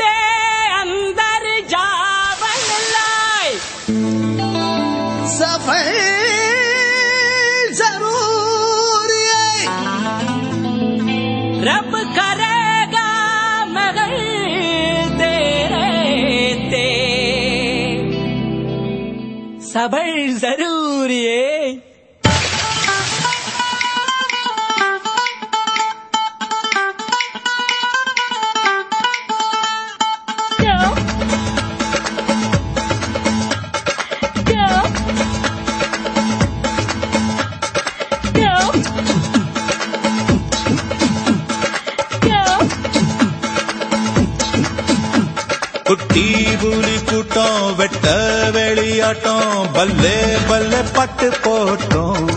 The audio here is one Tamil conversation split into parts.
दे अंदर सफ़ल லேபல்ல பட்டு போட்டோம்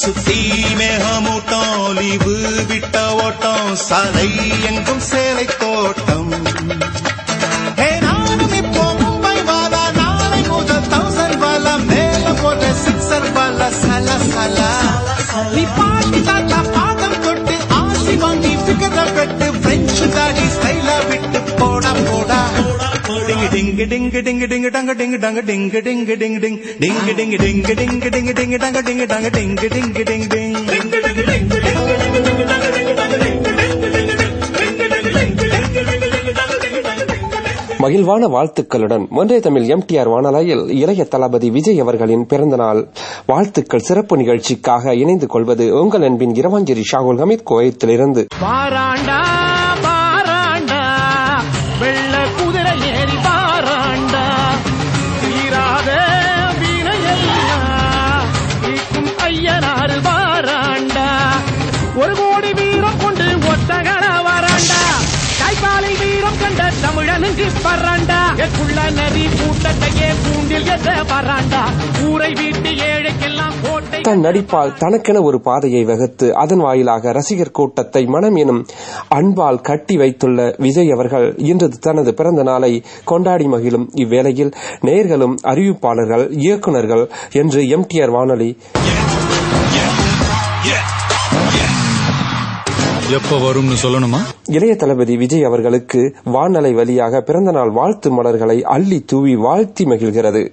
சுத்தி மேகமூட்டம் லீவு விட்ட ஓட்டம் சாலை எங்கும் சே டிங்கு டிங்கு டிங்கு டிங்கு டிங்கு டங்க டிங்கு டங்க டிங்கு டிங்கு டிங்கு டிங் டிங்கு டிங்கு டிங்கு டிங்கு டிங்கு டிங்கு டங்க டிங்கு டங்க டிங்கு டிங்கு டிங் டிங் மகிழ்வான வாழ்த்துக்களுடன் ஒன்றிய தமிழ் எம்டிஆர் வானலாயில் இளைய தளபதி விஜய் அவர்களின் பிறந்தநாள் வாழ்த்துக்கள் சிறப்பு நிகழ்ச்சிக்காக இணைந்து கொள்வது உங்கள் அன்பின் இரவாஞ்சேரி ஷாகுல் ஹமீத் கோயத்திலிருந்து பாராண்டா எக்குள்ள நரி கூட்டத்தையே பூண்டில் எத வராண்டா? ஊரை வீட்டு ஏழைக்கெல்லாம் கோட்டை தன் நடிப்பால் தனக்கென ஒரு பாதையை வகுத்து அதன் வாயிலாக ரசிகர் கூட்டத்தை மனம் எனும் அன்பால் கட்டி வைத்துள்ள விஜய் அவர்கள் இன்று தனது பிறந்த நாளை கொண்டாடி மகிழும் இவ்வேளையில் நேர்களும் அறிவிப்பாளர்கள் இயக்குனர்கள் என்று எம்டிஆர் வானொலி. எப்ப வரும்னு சொல்லணுமா? இளைய தளபதி விஜய் அவர்களுக்கு வானலை வழியாக பிறந்தநாள் வாழ்த்து மலர்களை அள்ளி தூவி வாழ்த்தி மகிழ்கிறது.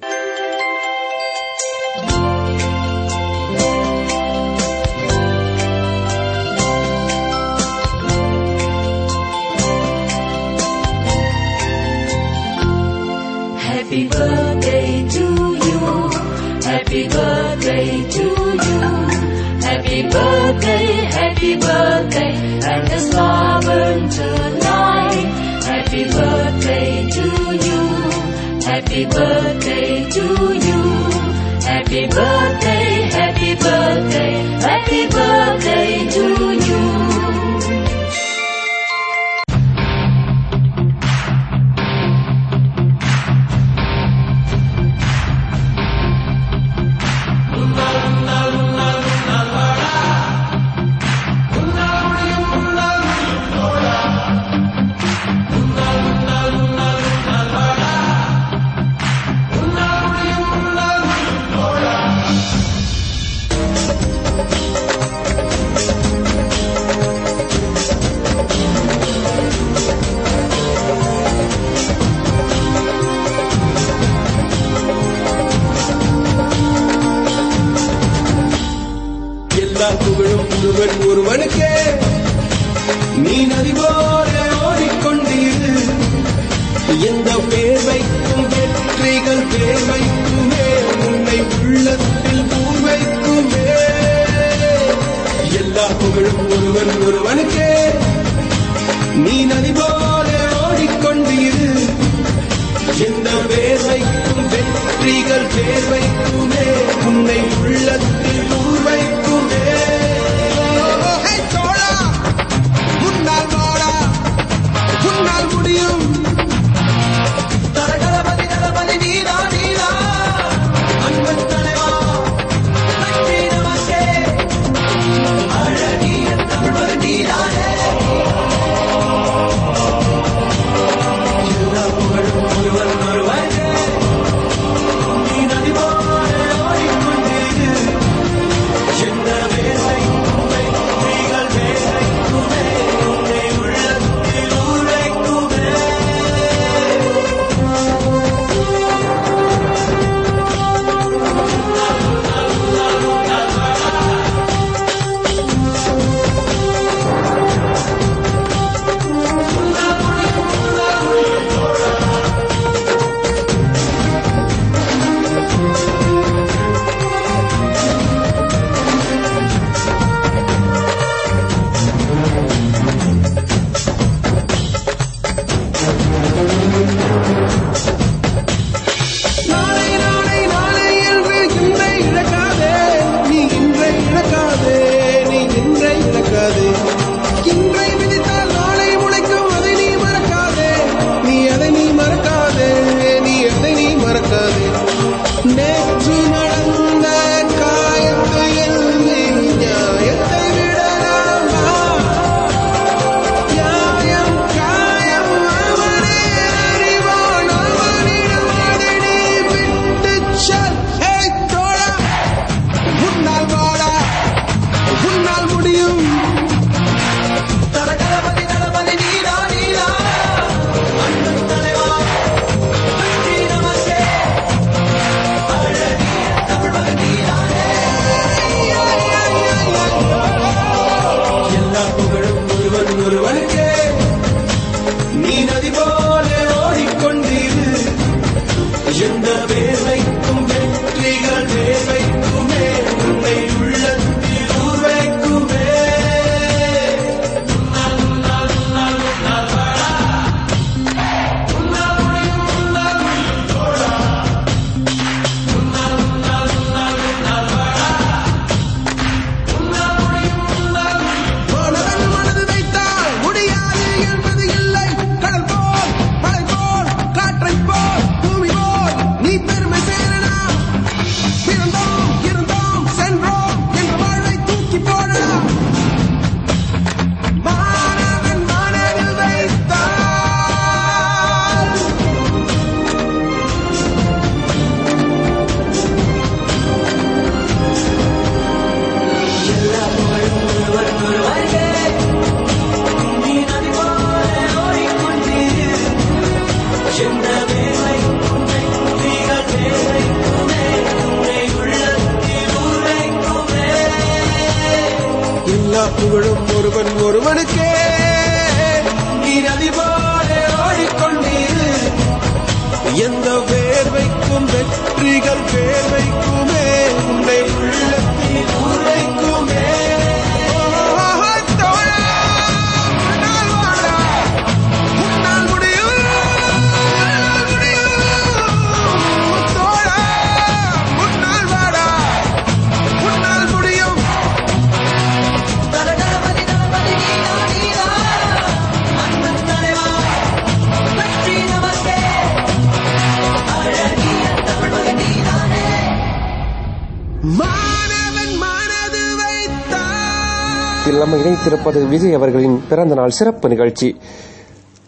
நம்ம இணைத்திருப்பது விஜய் அவர்களின் பிறந்த நாள் சிறப்பு நிகழ்ச்சி.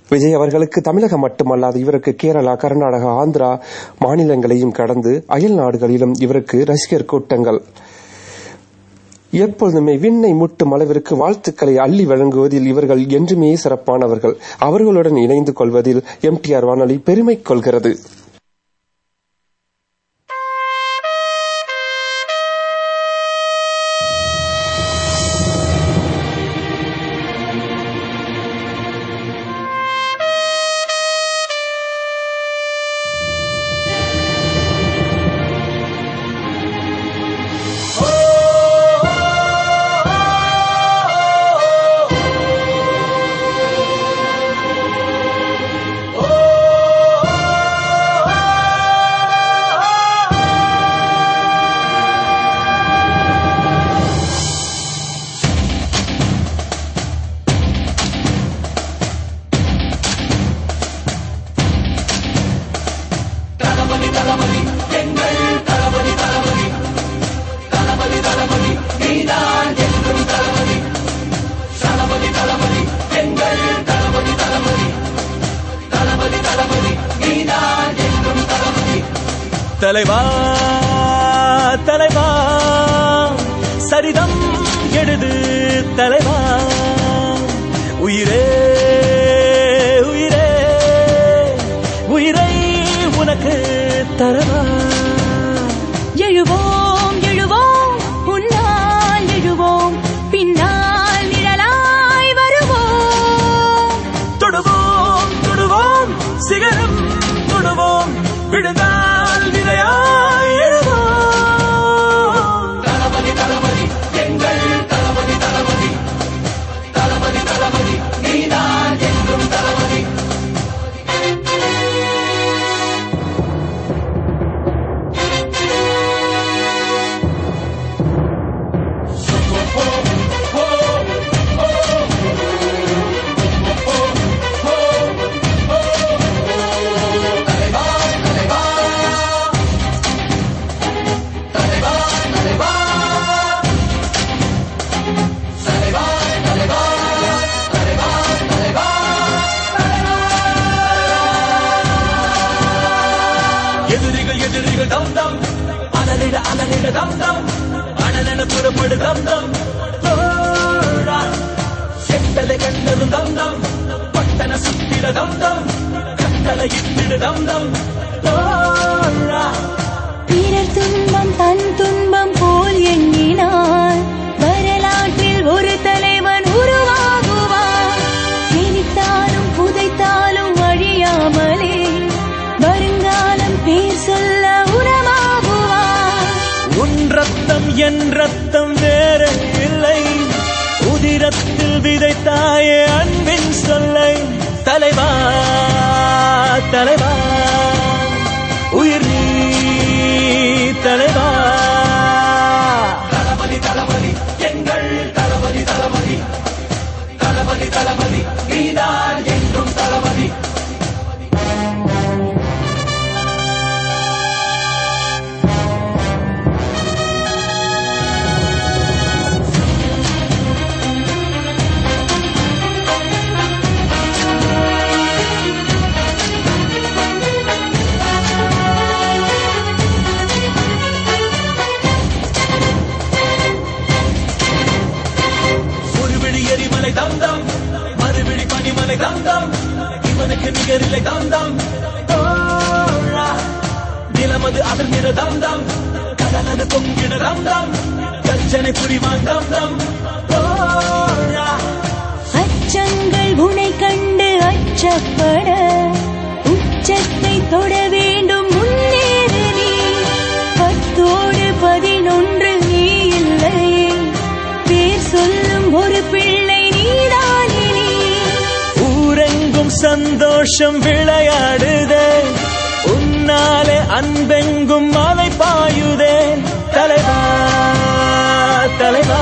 விஜய் அவர்களுக்கு தமிழகம் மட்டுமல்லாது இவருக்கு கேரளா கர்நாடகா ஆந்திரா மாநிலங்களையும் கடந்து அயல் நாடுகளிலும் இவருக்கு ரசிகர் கூட்டங்கள். எப்பொழுதுமே விண்ணை முட்டும் அளவிற்கு வாழ்த்துக்களை அள்ளி வழங்குவதில் இவர்கள் என்றுமே சிறப்பானவர்கள். அவர்களுடன் இணைந்து கொள்வதில் எம்டிஆர் வானொலி பெருமை கொள்கிறது. தலைவா தலைவா சரிதம் எழுது தலைவா. துன்பம் தம் பிறர் துன்பம் தன் துன்பம் போல் எண்ணினார். வரலாற்றில் ஒரு தலைவன் உருவாகுவார். சிரித்தாலும் புதைத்தாலும் அழியாமலே வருங்காலம் பேர் சொல்ல உரமாகுவார் உன் ரத்தம் என் ரத்தம் வேற இல்லை. உதிரத்தில் விதைத்தாயே அன்பின் சொல்லை தலைவா. தலைவா உயிர் இவனுக்கு நிகரில்லை தந்தம் நிலமது அதிர்ந்திட தந்தம் கடலது பொங்கிட தந்தம் கச்சனை புரிவான் தம் தம். அச்சங்கள் உனை கண்டு அச்சப்பட. உச்சத்தை தொடவே சந்தோஷம் விளையாடுதே. உன்னாலே அன்பெங்கும் மலை பாயுதே. தலைவா தலைவா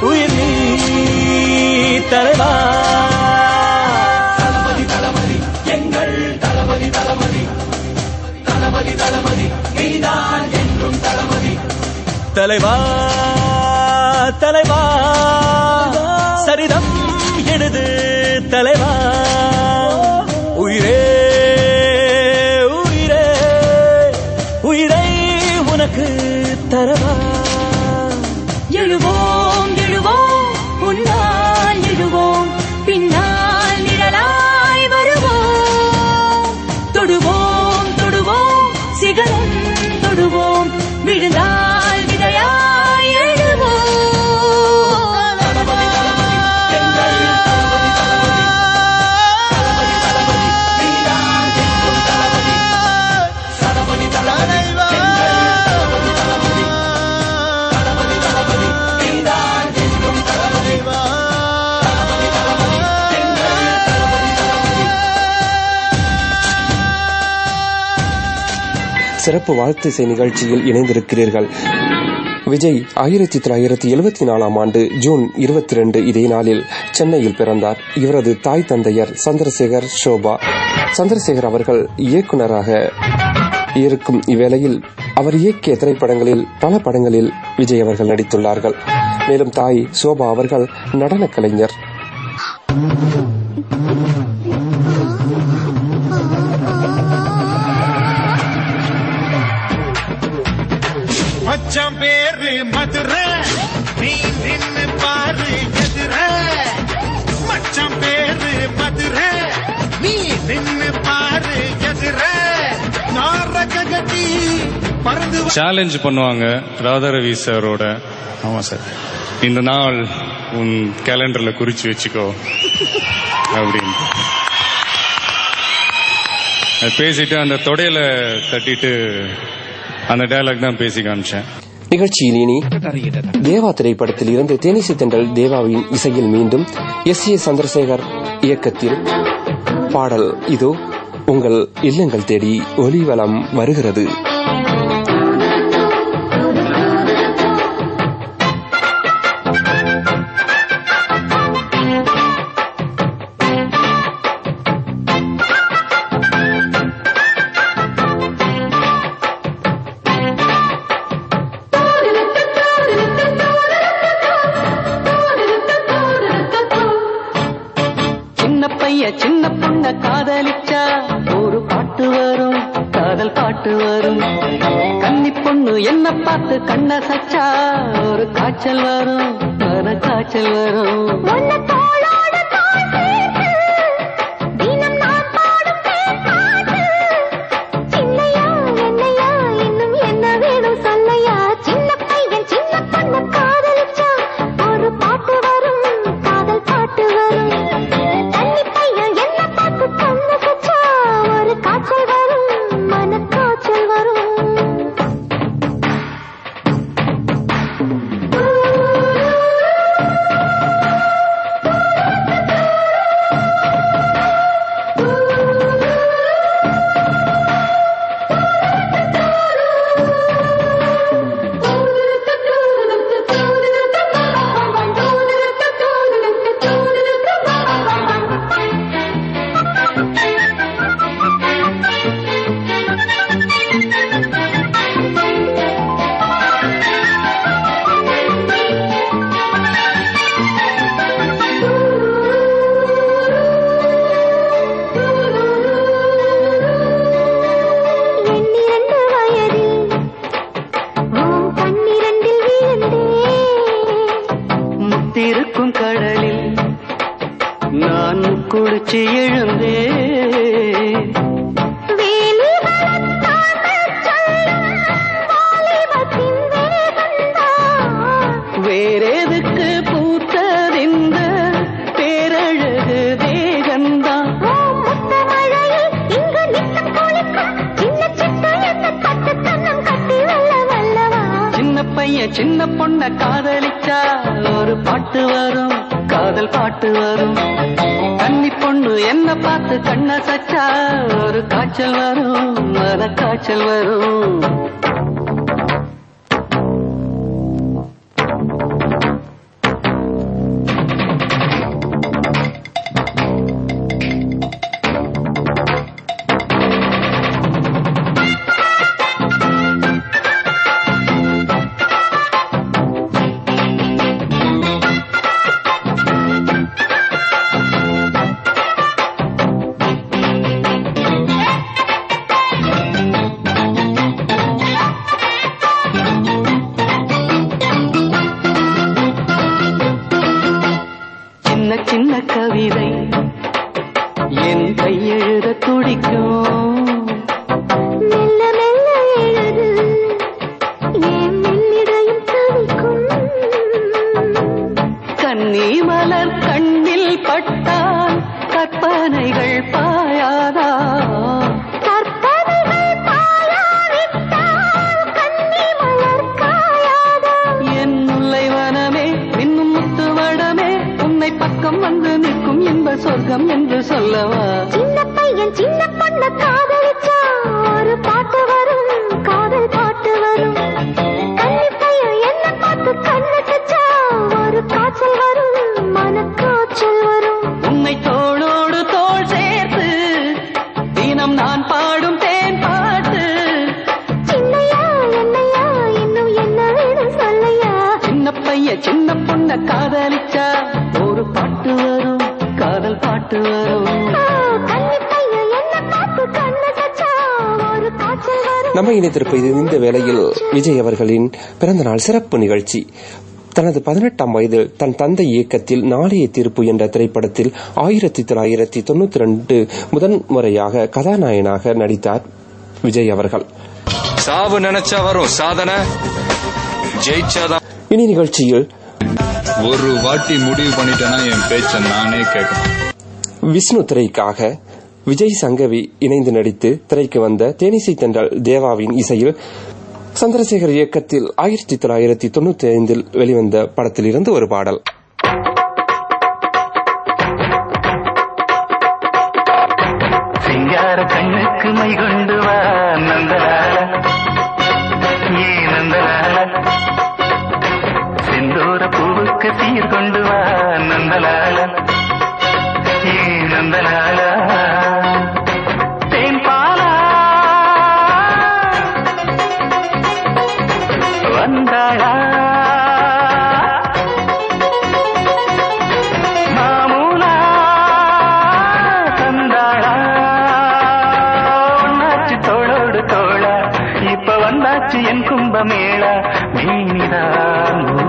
உயிர் நீ தலைவா. தளபதி தளபதி எங்கள் தளபதி தளபதி. தளபதி தளபதி நீதான் என்றும் தளபதி. தலைவா தலைவா. சரிதம் எழுது தலைவா. சிறப்பு வாழ்த்து இசை நிகழ்ச்சியில் இணைந்திருக்கிறீர்கள். விஜய் ஆயிரத்தி தொள்ளாயிரத்தி எழுபத்தி நாலாம் ஆண்டு ஜூன் இருபத்தி ரெண்டு இதே நாளில் சென்னையில் பிறந்தார். இவரது தாய் தந்தையர் சந்திரசேகர் ஷோபா. சந்திரசேகர் அவர்கள் இயக்குநராக இருக்கும் இவ்வேளையில் அவர் இயக்கிய திரைப்படங்களில் பல படங்களில் விஜய் அவர்கள் நடித்துள்ளார்கள். மேலும் தாய் சோபா அவர்கள் நடன கலைஞர். மச்சான் பேரு மதுரை. நீ நின்னு பாரு எதிர. மச்சான் பேரு மதுரை. நீ நின்னு பாரு எதிர. நாரக கட்டி பறந்து சேலஞ்ச் பண்ணுவாங்க ராதாரவி சாரோட. ஆமா சார். இந்த நாள் உன் கேலண்டர்ல குறிச்சு வச்சுக்கோ. அப்படின்னு. பேசிட்டு அந்த தொடையில தட்டிட்டு அந்த டயலாக் தான் பேசி காமிச்சேன். நிகழ்ச்சியில் இனி தேவா திரைப்படத்தில் இருந்து தேனிசை தென்றல் தேவாவின் இசையில் மீண்டும் எஸ் ஏ சந்திரசேகர் இயக்கத்தில் பாடல் இதோ உங்கள் இல்லங்கள் தேடி ஒலிவலம் வருகிறது. கண்ண சச்சா ஒரு காய்ச்சல் வரும் மன காய்ச்சல் வரும் சின்ன பொண்ண காதலிச்சா ஒரு பாட்டு வரும் காதல் பாட்டு வரும். தண்ணி பொண்ணு என்ன பார்த்து கண்ண சச்சா ஒரு காய்ச்சல் வரும் மன காய்ச்சல் வரும். இந்த வேளையில் விஜய் அவர்களின் பிறந்தநாள் சிறப்பு நிகழ்ச்சி. தனது பதினெட்டாம் வயதில் தன் தந்தை இயக்கத்தில் நாளைய தீர்ப்பு என்ற திரைப்படத்தில் ஆயிரத்தி தொள்ளாயிரத்தி தொண்ணூத்தி ரெண்டு முதன் முறையாக கதாநாயகனாக நடித்தார் விஜய் அவர்கள். சாவு நினைச்சா வரும் சாதனை. ஜெயிச்சாதான். இனி நிகழ்ச்சியில் ஒரு வாட்டி முடிவு பண்ணிட்டேன்னா என் பேச்ச நானே கேட்கணும் விஷ்ணு திரைக்காக விஜய் சங்கவி இணைந்து நடித்து திரைக்கு வந்த தேனிசை தென்றல் தேவாவின் இசையில் சந்திரசேகர் இயக்கத்தில் ஆயிரத்தி தொள்ளாயிரத்தி தொண்ணூத்தி ஐந்தில் வெளிவந்த படத்திலிருந்து ஒரு பாடல். சிங்கார கண்ணுக்கு மை என் கும்பமேளா மீனிதான்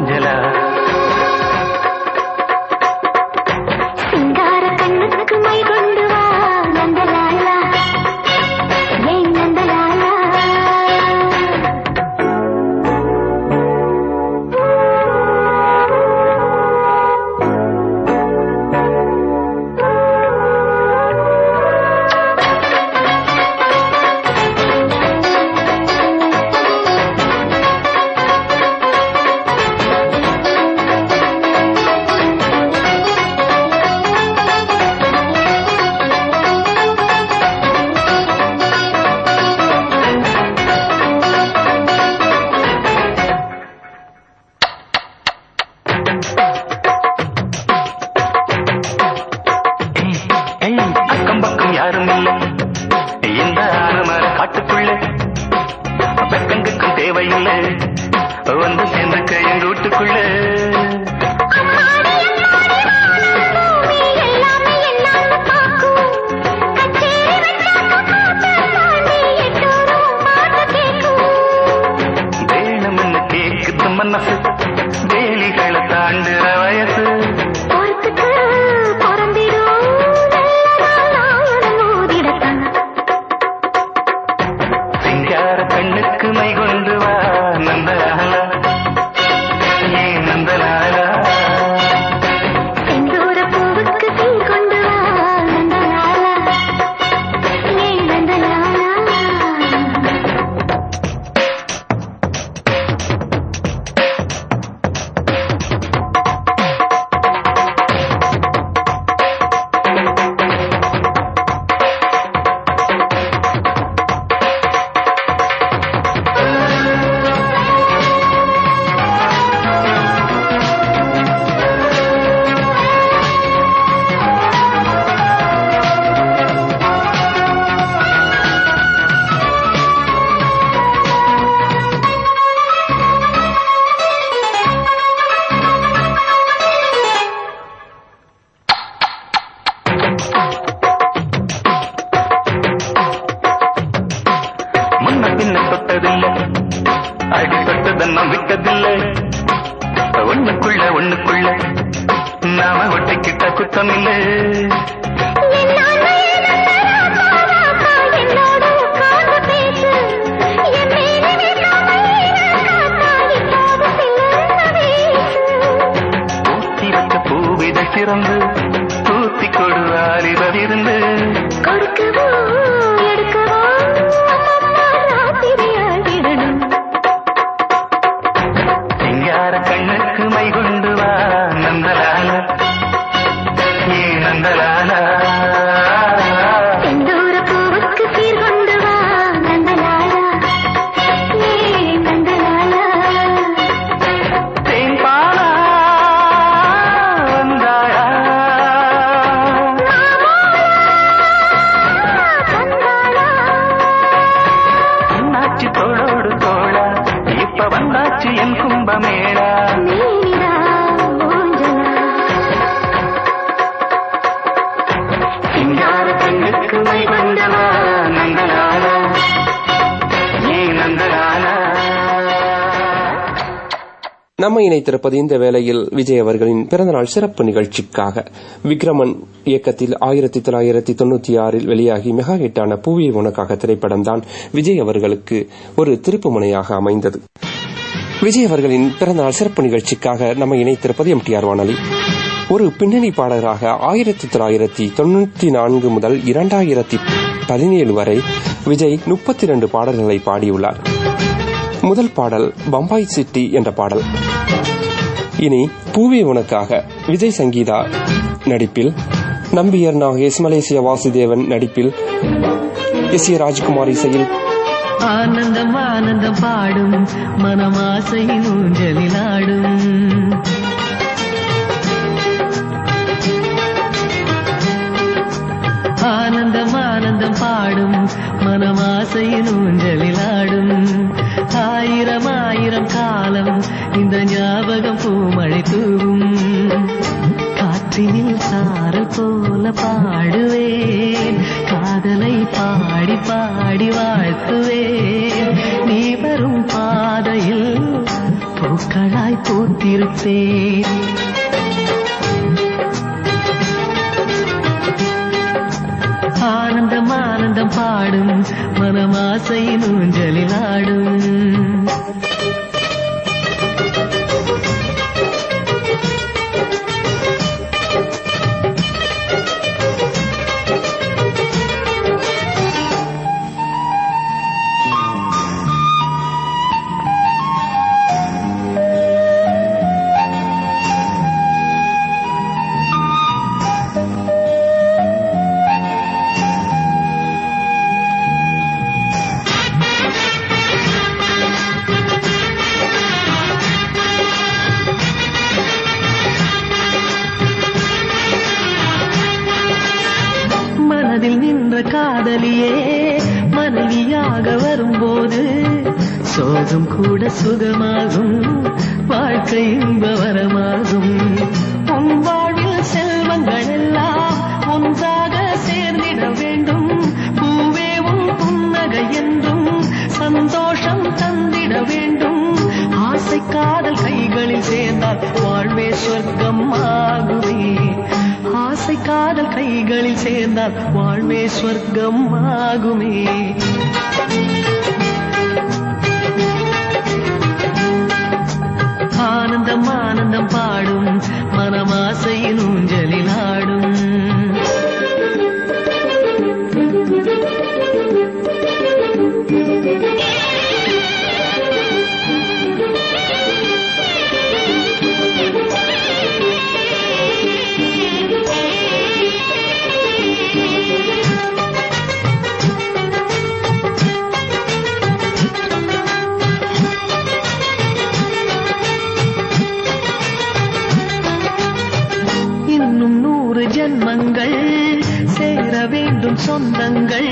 நந்தலால நம்ம இணைத்திருப்பது இந்த வேளையில் விஜய் அவர்களின் பிறந்தநாள் சிறப்பு நிகழ்ச்சிக்காக விக்ரமன் இயக்கத்தில் ஆயிரத்தி தொள்ளாயிரத்தி தொண்ணூத்தி ஆறில் வெளியாகி மெகா ஹிட்டான பூவி உனக்காக திரைப்படம் தான் விஜய் அவர்களுக்கு ஒரு திருப்புமுனையாக அமைந்தது. விஜய் அவர்களின் பிறந்தநாள் சிறப்பு நிகழ்ச்சிக்காக நம்ம இணைத்திருப்பது எம்டிஆர் வானொலி. ஒரு பின்னணி பாடகராக ஆயிரத்தி தொள்ளாயிரத்தி தொன்னூத்தி நான்கு முதல் இரண்டாயிரத்தி பதினேழு வரை விஜய் முப்பத்தி இரண்டு பாடல்களை பாடியுள்ளார். முதல் பாடல் பம்பாய் சிட்டி என்ற பாடல். இனி பூவே உனக்காக விஜய் சங்கீதா நடிப்பில் நம்பியர் நாகேஷ் மலேசிய வாசுதேவன் நடிப்பில் எஸ் ஏ ராஜ்குமார் இசையில். ஆனந்தம் ஆனந்தம் பாடும் மனமாசையின் ஊஞ்சலிலாடும் ஆனந்தம் ஆனந்தம் பாடும் மனமாசையின் ஊஞ்சலில் ஆடும். போல பாடுவேன். காதலை பாடி பாடி வாழ்த்துவேன். நீ வரும் பாதையில் பூக்களாய் பூத்திருப்பேன். ஆனந்தம் ஆனந்தம் பாடும். மனமாசை நூஞ்சலில் ஆடும். காதல் கைகளில் சேர்ந்தால் வாழ்வே ஸ்வர்க்கம் ஆகுமே. ஆனந்தம் ஆனந்தம் பாடும் மனமாசையின் ஊஞ்சலில் ஆடும். சொந்தங்கள்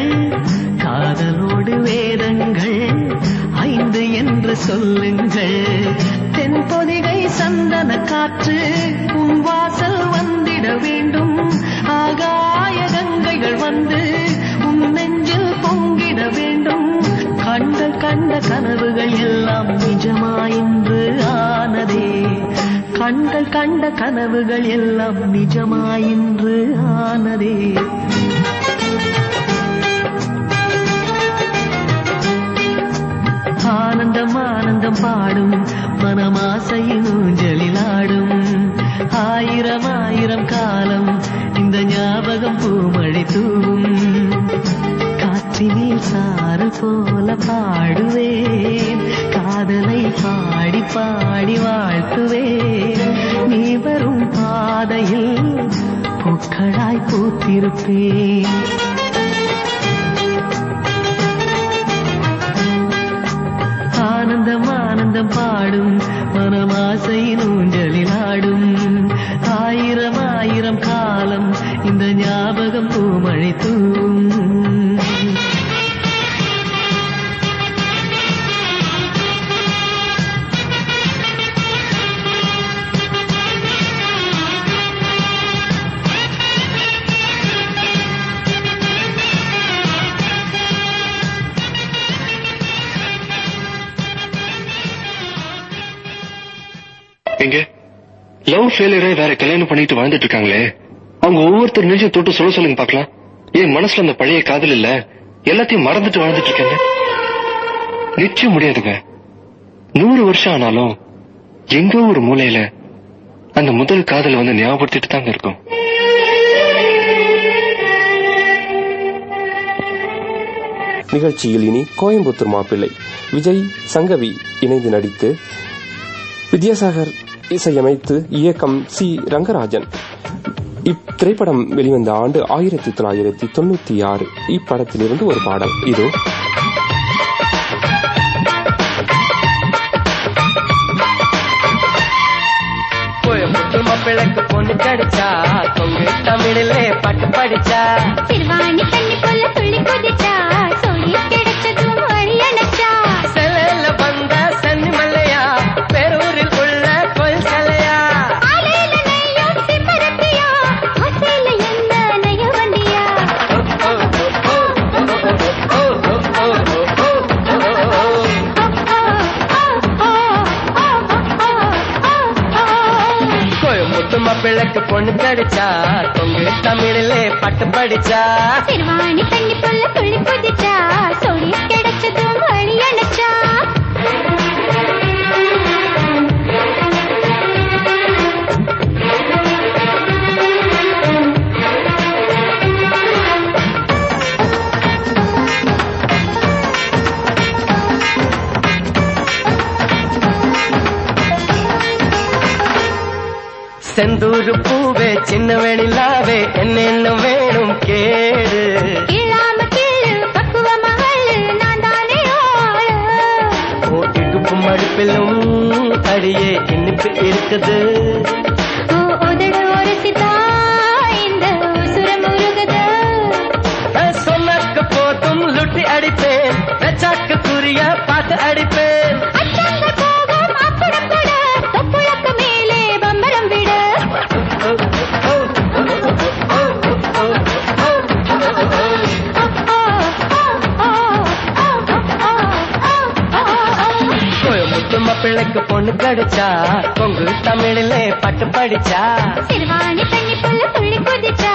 காதலோடு வேதங்கள் ஐந்து என்று சொல்லுங்கள். தென்பொதிகை சந்தன காற்று உன் வாசல் வந்திட வேண்டும். ஆகாய கங்கைகள் வந்து உன் நெஞ்சில் பொங்கிட வேண்டும். கண்ட கண்ட கனவுகள் எல்லாம் நிஜமாயின் கண்கள் கண்ட கனவுகள் எல்லாம் நிஜமாயின்று ஆனதே. ஆனந்தம் ஆனந்தம் பாடும். மனமாசையின் ஊஞ்சலிலாடும். ஆயிரம் ஆயிரம் காலம் இந்த ஞாபகம் பூமழை தூவும். காற்றினில் சாறு போல பாடுவேன். காதலை பாடி பாடி வாழ்த்துவேன். நீ வரும் பாதையில் பூக்களாய் பூத்திருப்பேன். பாடும் மனமாசை ஊஞ்சலில் ஆடும். ஆயிரம் ஆயிரம் காலம் இந்த ஞாபகம் பூமழை தூவும். லவ் ஃபெயிலியரே வேற கல்யாணம் பண்ணிட்டு வாழ்ந்துட்டு இருக்காங்களே? அவங்க ஒவ்வொருத்தர் நெஞ்சை தொட்டு சொல்ல சொல்லுங்க பாக்கலாம் என் மனசுல அந்த பழைய காதல் இல்ல? எல்லாத்தையும் மறந்துட்டு வாழ்ந்துட்டு இருக்காங்க. நிச்சயம் முடியாதுங்க. நூறு வருஷம் ஆனாலும் எங்கோ ஒரு மூலையில அந்த முதல் காதல் வந்து ஞாபகப்படுத்திட்டு தாங்க இருக்கும். நிகழ்ச்சியில் இனி கோயம்புத்தூர் மாப்பிள்ளை. விஜய் சங்கவி இணைந்து நடித்து வித்யாசாகர் இசையமைத்து இயக்கம் சி. ரங்கராஜன். இத்திரைப்படம் வெளிவந்த ஆண்டு ஆயிரத்தி தொள்ளாயிரத்தி தொண்ணூத்தி ஆறு. இப்படத்திலிருந்து ஒரு பாடல். இதோ. மாப்பிள்ளைக்கு பொண்ணு கிடைச்சா கொங்கு தமிழிலே பாட்டு படிச்சா. கோயம்புத்தூர் பொண்ணு கிடைச்சா கொங்கு தமிழிலே பட்டு படிச்சா. சிறுவாணி பெண்ணி கொல்ல துள்ளி குதிச்சா சொல்லி கிடைச்சதும் வழி அணைச்சா. செந்தூரு பூவே சின்ன வெணிலாவே என்னென்ன வேணும் கேடு. அடுப்பிலும் அடியே இனிப்பு இருக்குது. சொன்னாக்க போதும் லுட்டி அடிப்பேன். குறிய பார்த்து அடிப்பேன். நம்ம பிள்ளைக்கு பொண்ணு கிடைச்சா கொங்கு தமிழிலே பட்டு படிச்சா. சிறுவாணி தண்ணி புள்ள துள்ளி குதிச்சா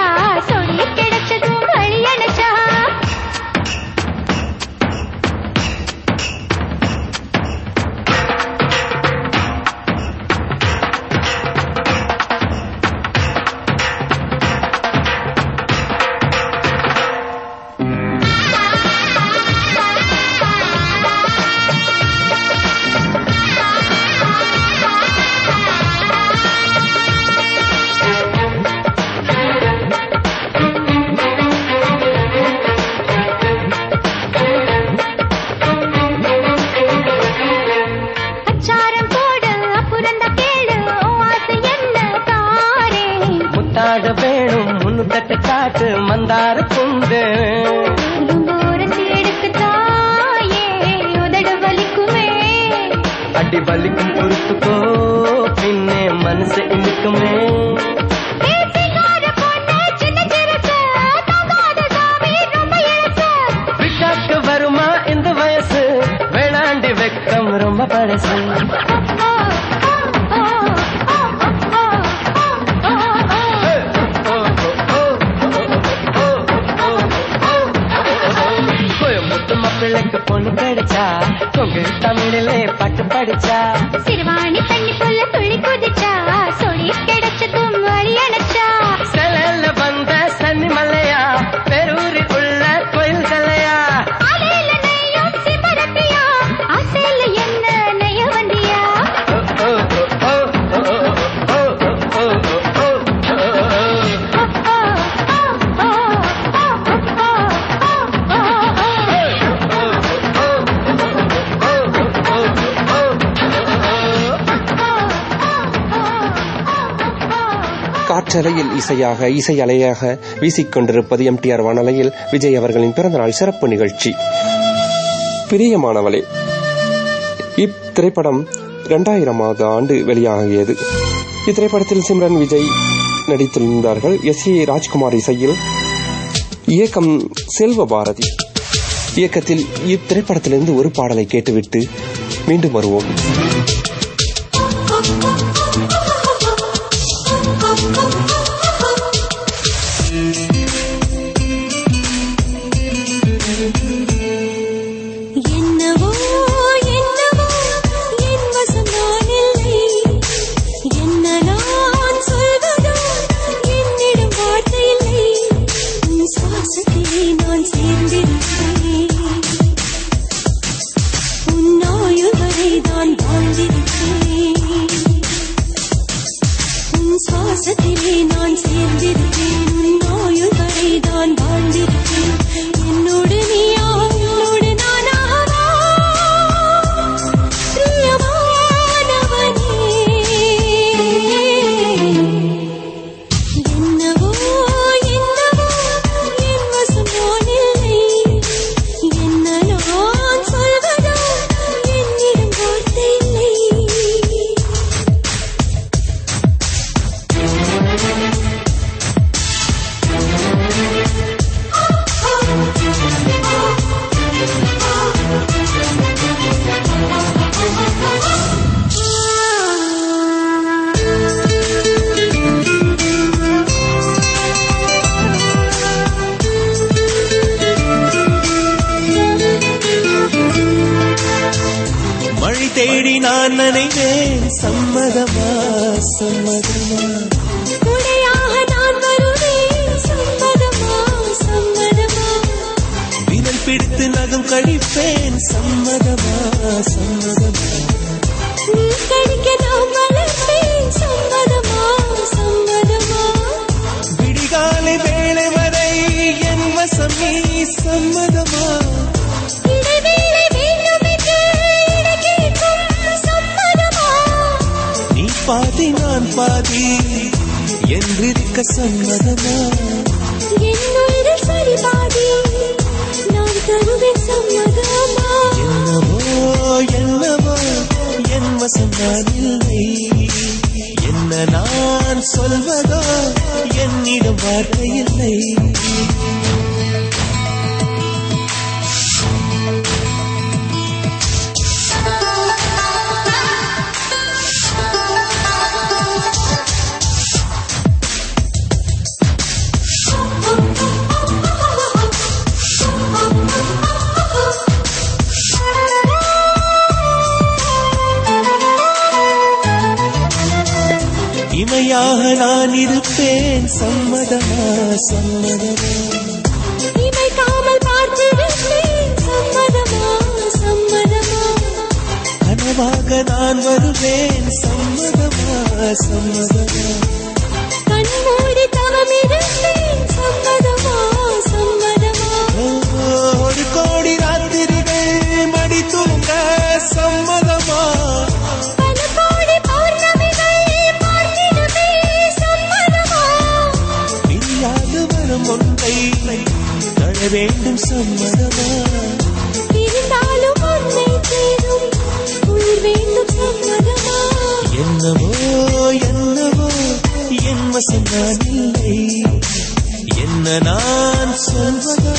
காற்றலையில் இசையாக இசை அலையாக வீசிக்கொண்டிருப்பது எம்டிஆர் வானலையில் விஜய் அவர்களின் பிறந்தநாள் சிறப்பு நிகழ்ச்சி. பிரியமானவளே இத்திரைப்படம் இரண்டாயிரமாவது ஆண்டு வெளியாகியது. இத்திரைப்படத்தில் சிம்ரன் விஜய் நடித்திருந்தார்கள். எஸ் ஏ ராஜ்குமார் இசையில் இயக்கம் செல்வ பாரதி. இயக்கத்தில் இத்திரைப்படத்திலிருந்து ஒரு பாடலை கேட்டுவிட்டு மீண்டும் வருவோம். நான் சொல்வதோ? என்னிடம் வார்த்தை இல்லை. நான் இருப்பேன் சம்மதமா சம்மதமா? இமைக்காமல் பார்த்திருப்பேன் சம்மதமா சம்மதமா? கனவாக நான் வருவேன் சம்மதமா சம்மதமா? கண்மூடி தவம் இருப்பேன் சம்மதமா சம்மதமா? ஒரு கோடி ராத்திரிகள் மடி தூங்க சம்மதமா? வேண்டும் சம்மதமா இருந்தாலும் உன்னை தேடும். உயிர் வேண்டும் சம்மதமா? என்னவோ என்னவோ என் வசம் நான் இல்லை என்ன நான் சொல்வதோ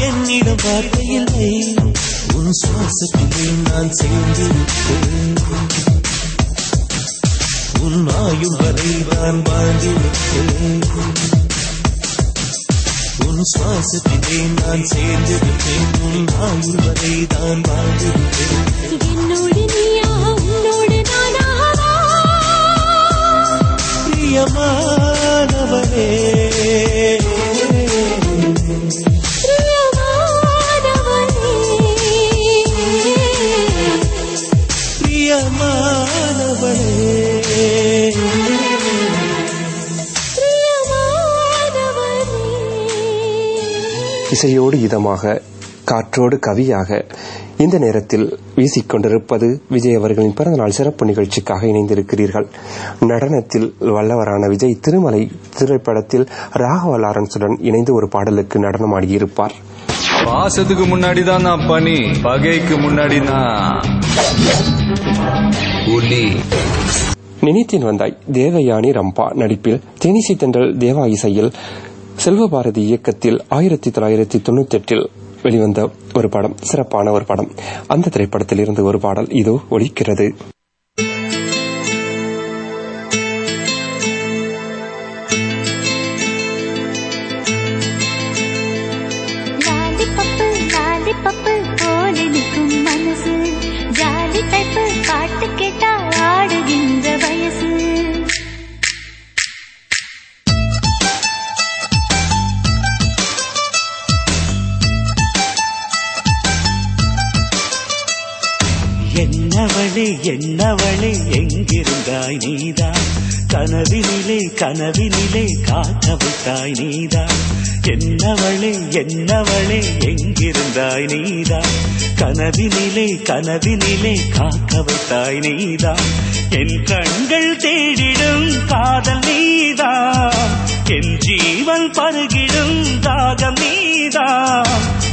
என்னிடம் வார்த்தை இல்லை உன் சுவாசத்திலே நான் சேர்ந்திருப்பேன் உன் ஆயுள் வரை நான் உன் சுவாசத்திலே நான் சேர்ந்திருப்பேன் உன் ஆயுள் வரை தான் வாழ்ந்திருப்பேன் என்னோடு நீயாக உன்னோடு நானாகவா? பிரியமானவனே இசையோடு இதமாக காற்றோடு கவியாக இந்த நேரத்தில் வீசிக்கொண்டிருப்பது விஜய் அவர்களின் பிறந்தநாள் சிறப்பு நிகழ்ச்சிக்காக இணைந்திருக்கிறீர்கள். நடனத்தில் வல்லவரான விஜய் திருமலை திரைப்படத்தில் ராகவ லாரன்ஸுடன் இணைந்து ஒரு பாடலுக்கு நடனமாடியிருப்பார். பாசத்துக்கு முன்னாடி தான் நான் பனி பகைக்கு முன்னாடி நினைத்தேன் வந்தாய் தேவயானி ரம்பா நடிப்பில் தேனிசி தென்றல் தேவா இசையில் செல்வபாரதி இயக்கத்தில் ஆயிரத்தி தொள்ளாயிரத்தி தொண்ணூத்தி எட்டில் வெளிவந்த ஒரு படம் சிறப்பான ஒரு படம். அந்த திரைப்படத்தில் இருந்து ஒரு பாடல் இதோ ஒலிக்கிறது. அவளே என்னவளே எங்கிருந்தாய் நீதான்? கனவினிலே கனவினிலே காக்க விட்டாய் நீதான். என்னவளே என்னவளே எங்கிருந்தாய் நீதான்? கனவினிலே கனவினிலே காக்க விட்டாய் நீதான். என் கண்கள் தேடிடும் காதல் நீதான். என் ஜீவன் பருகிடும் தாகம் நீதான்.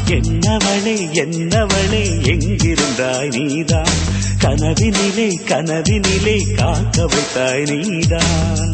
என்னவளே என்னவளே எங்கிருந்தாய் நீதான்? கனவினிலே கனவினிலே காக்க வைத்தாய் நீதான்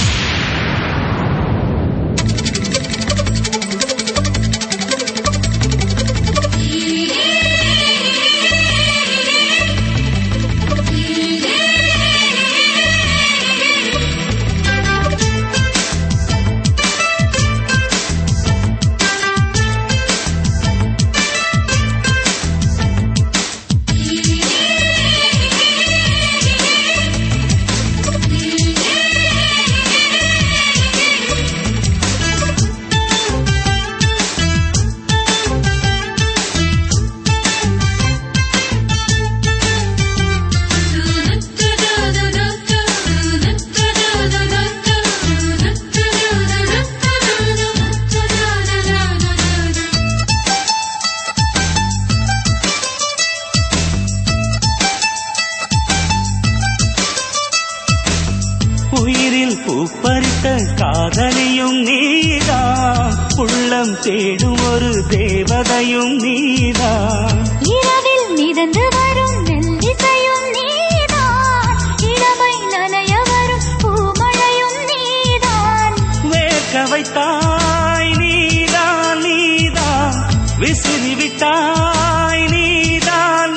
தேடும் ஒரு தேவதையும் நீதான். இரவில் மிதந்து வரும் மெல்லிசையும் நீதான். இளமை நனைய வரும் பூமழையும் நீதான். வேர்க்க வைத்தாய் நீதான் நீதான். விசிறி விட்டாய் நீதான்.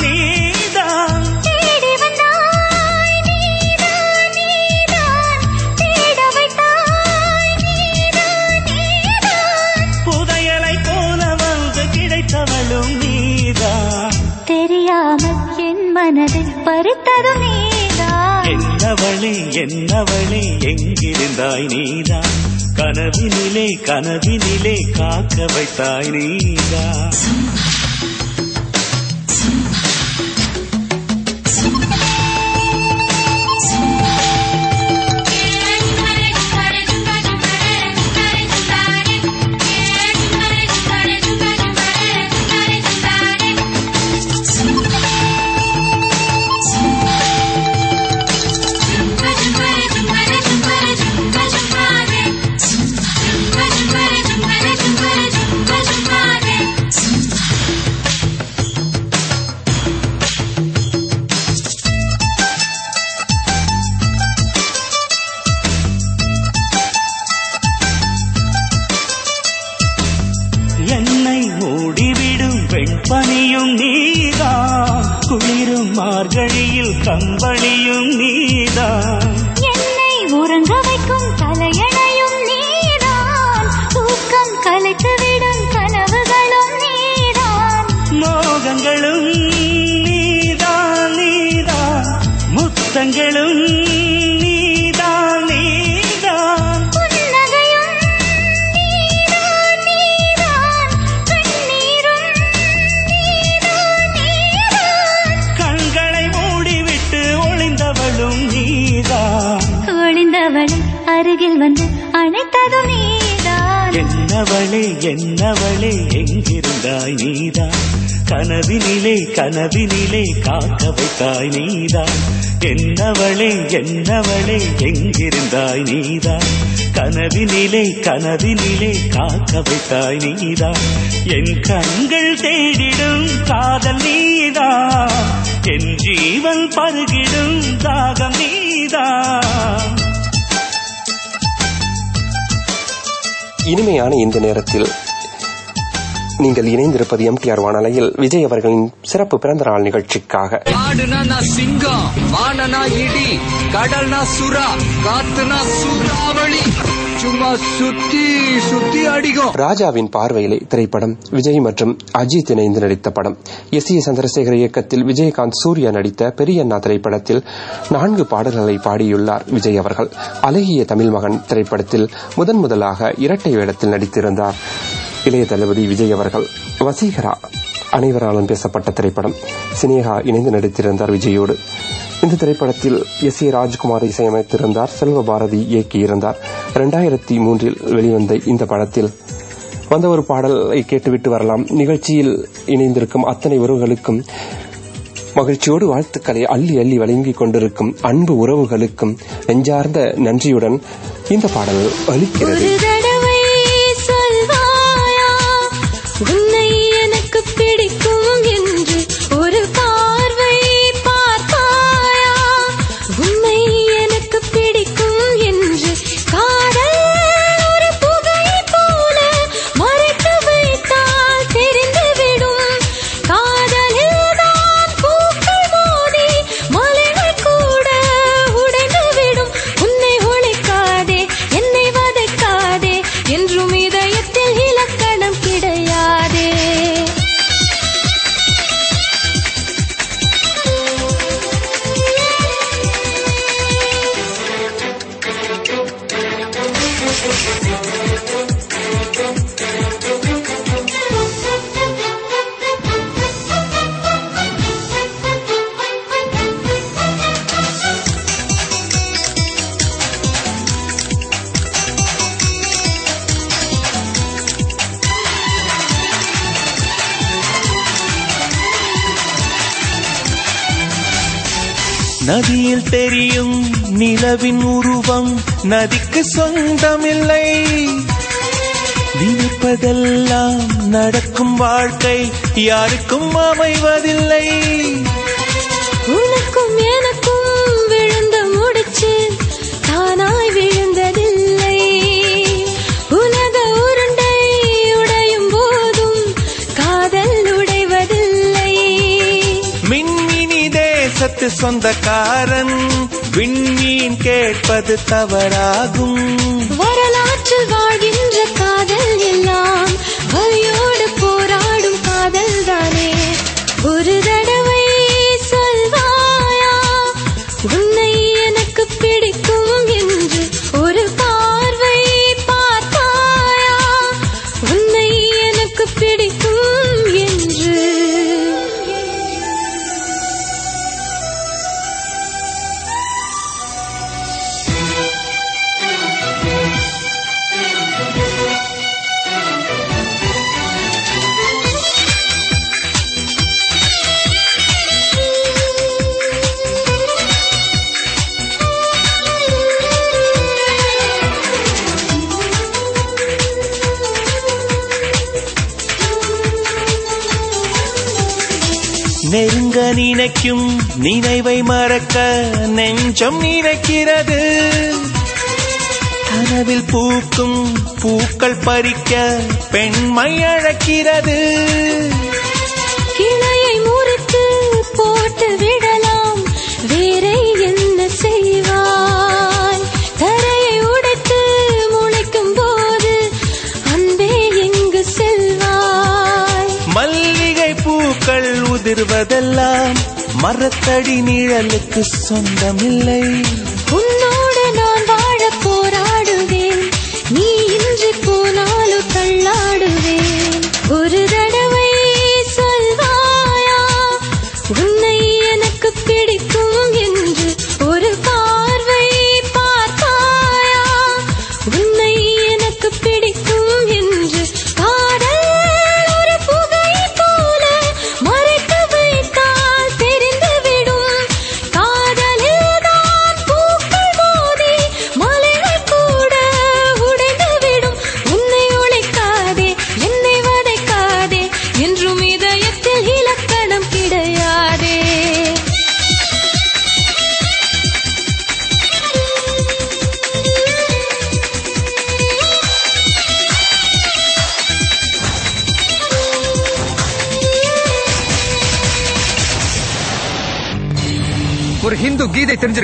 என்னவளே எங்கிருந்தாய் நீதான்? கனவினிலே கனவினிலே காக்க வைத்தாய் நீதான். தலையும் நீதான். என்னை உறங்க வைக்கும் தலையை என்னவளே என்னவளே எங்கிருந்தாய் நீதான் கனவினிலே கனவினிலே காக்க வைத்தாய் நீதான் என்னவளே என்னவளே எங்கிருந்தாய் நீதான் கனவினிலே கனவினிலே காக்க வைத்தாய் நீதான் என் கண்கள் தேடிடும் காதல் நீதா. என் ஜீவன் பருகிடும் தாகம் நீதான் இனிமையான இந்த நேரத்தில் நீங்கள் இணைந்திருப்பது எம்டிஆர் வானலையில் விஜய் அவர்களின் சிறப்பு பிறந்த நாள் நிகழ்ச்சிக்காக சிங்கம் இடி கடல்னா சுறா காத்துனா சூறாவளி. சும்மா சுத்தி சுத்தி அடிக்கும். ராஜாவின் பார்வையிலே திரைப்படம் விஜய் மற்றும் அஜித் இணைந்து நடித்த படம். எஸ் ஏ சந்திரசேகர் இயக்கத்தில் விஜயகாந்த் சூர்யா நடித்த பெரியண்ணா திரைப்படத்தில் நான்கு பாடல்களை பாடியுள்ளார் விஜய் அவர்கள். அழகிய தமிழ் மகன் திரைப்படத்தில் முதன் முதலாக இரட்டை வேடத்தில் நடித்திருந்தார் இளைய தளபதி விஜய் அவர்கள். வசீகரா அனைவராலும் பேசப்பட்ட திரைப்படம். சினேகா இணைந்து நடித்திருந்தார் விஜயோடு. இந்த திரைப்படத்தில் எஸ் ஏ ராஜ்குமார் இசையமைத்திருந்தார். செல்வ பாரதி இயக்கியிருந்தார். இரண்டாயிரத்தி மூன்றில் வெளிவந்த இந்த படத்தில் வந்த ஒரு பாடலை கேட்டுவிட்டு வரலாம். நிகழ்ச்சியில் இணைந்திருக்கும் அத்தனை உறவுகளுக்கும் மகிழ்ச்சியோடு வாழ்த்துக்களை அள்ளி அள்ளி வழங்கிக் கொண்டிருக்கும் அன்பு உறவுகளுக்கும் நெஞ்சார்ந்த நன்றியுடன் இந்த பாடல் அளிக்கிறது. நதியில் தெரியும் நிலவின் உருவம். நதிக்கு சொந்தமில்லை. நினைப்பதெல்லாம் நடக்கும் வாழ்க்கை. யாருக்கும் அமைவதில்லை. உனக்கும் என வீட்டு சொந்தக்காரன் விண்மீன் கேட்பது தவறாகும். வரலாற்றில் வாழ்கின்ற காதல் எல்லாம் வலியோடு போராடும் காதல் தானே ஒரு தடவை நினைக்கும் நினைவை மறக்க நெஞ்சம் நினைக்கிறது. கனவில் பூக்கும் பூக்கள் பறிக்க பெண்மை அழைக்கிறது. கிளையை முறித்து போட்டுவிட அதிர்வதெல்லாம் மரத்தடி நிழலுக்கு சொந்தமில்லை.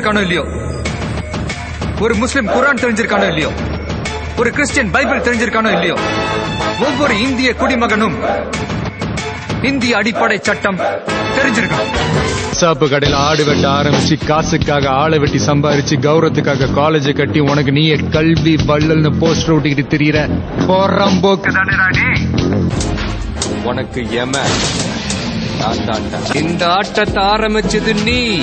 தெரிஞ்சிருக்கானோ இல்லையோ? ஒரு முஸ்லிம் குரான் தெரிஞ்சிருக்கானோ இல்லையோ? ஒரு கிறிஸ்டியன் பைபிள் தெரிஞ்சிருக்கானோ இல்லையோ? ஒவ்வொரு இந்திய குடிமகனும் இந்திய அடிப்படை சட்டம் தெரிஞ்சிருக்கணும். சாப்பு கடையில ஆடு வெட்ட ஆரம்பிச்சு காசுக்காக ஆளை வெட்டி சம்பாரிச்சு கௌரவத்துக்காக காலேஜை கட்டி உனக்கு நீயே கல்வி வள்ளல்னு போஸ்டர் ஓட்டிக்கிட்டு திரியற போறம்போக்கு. உனக்கு எம. இந்த ஆட்டத்தை ஆரம்பிச்சது நீ.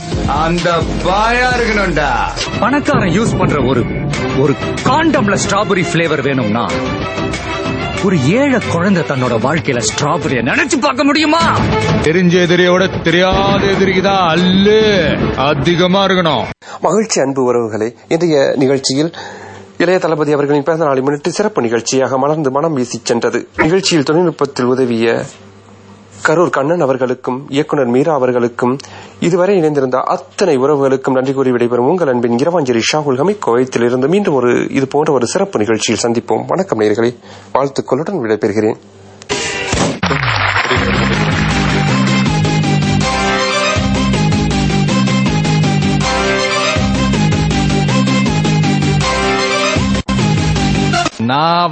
அந்த பாயா இருக்கணும்டா. பணக்காரன் யூஸ் பண்ற ஒரு ஒரு காண்டம்ல ஸ்ட்ராபெரி ஃபிளேவர் வேணும்னா ஒரு ஏழை குழந்தை தன்னோட வாழ்க்கையில ஸ்ட்ராபெரிய நினைச்சு பார்க்க முடியுமா? தெரிஞ்ச எதிரியோட தெரியாத எதிரிக்கு தான் அல்லு. அதிகமா இருக்கணும். மகிழ்ச்சி அன்பு உறவுகளே இன்றைய நிகழ்ச்சியில் இளைய தளபதி அவர்களின் பிறந்த நாளை முன்னிட்டு சிறப்பு நிகழ்ச்சியாக மலர்ந்து மனம் வீசிச் சென்றது. நிகழ்ச்சியில் தொழில்நுட்பத்தில் உதவிய கரூர் கண்ணன் அவர்களுக்கும் இயக்குனர் மீரா அவர்களுக்கும் இதுவரை இணைந்திருந்த அத்தனை உறவுகளுக்கும் நன்றி கூறி விடைபெறும் உங்கள் அன்பின் இரவாஞ்சலி ஷாகுல் ஹமி கோயத்தில் இருந்து மீண்டும் ஒரு இது போன்ற ஒரு சிறப்பு நிகழ்ச்சியில் சந்திப்போம். வணக்கம் நேர்களை வாழ்த்துக்களுடன் விடைபெறுகிறேன். நான்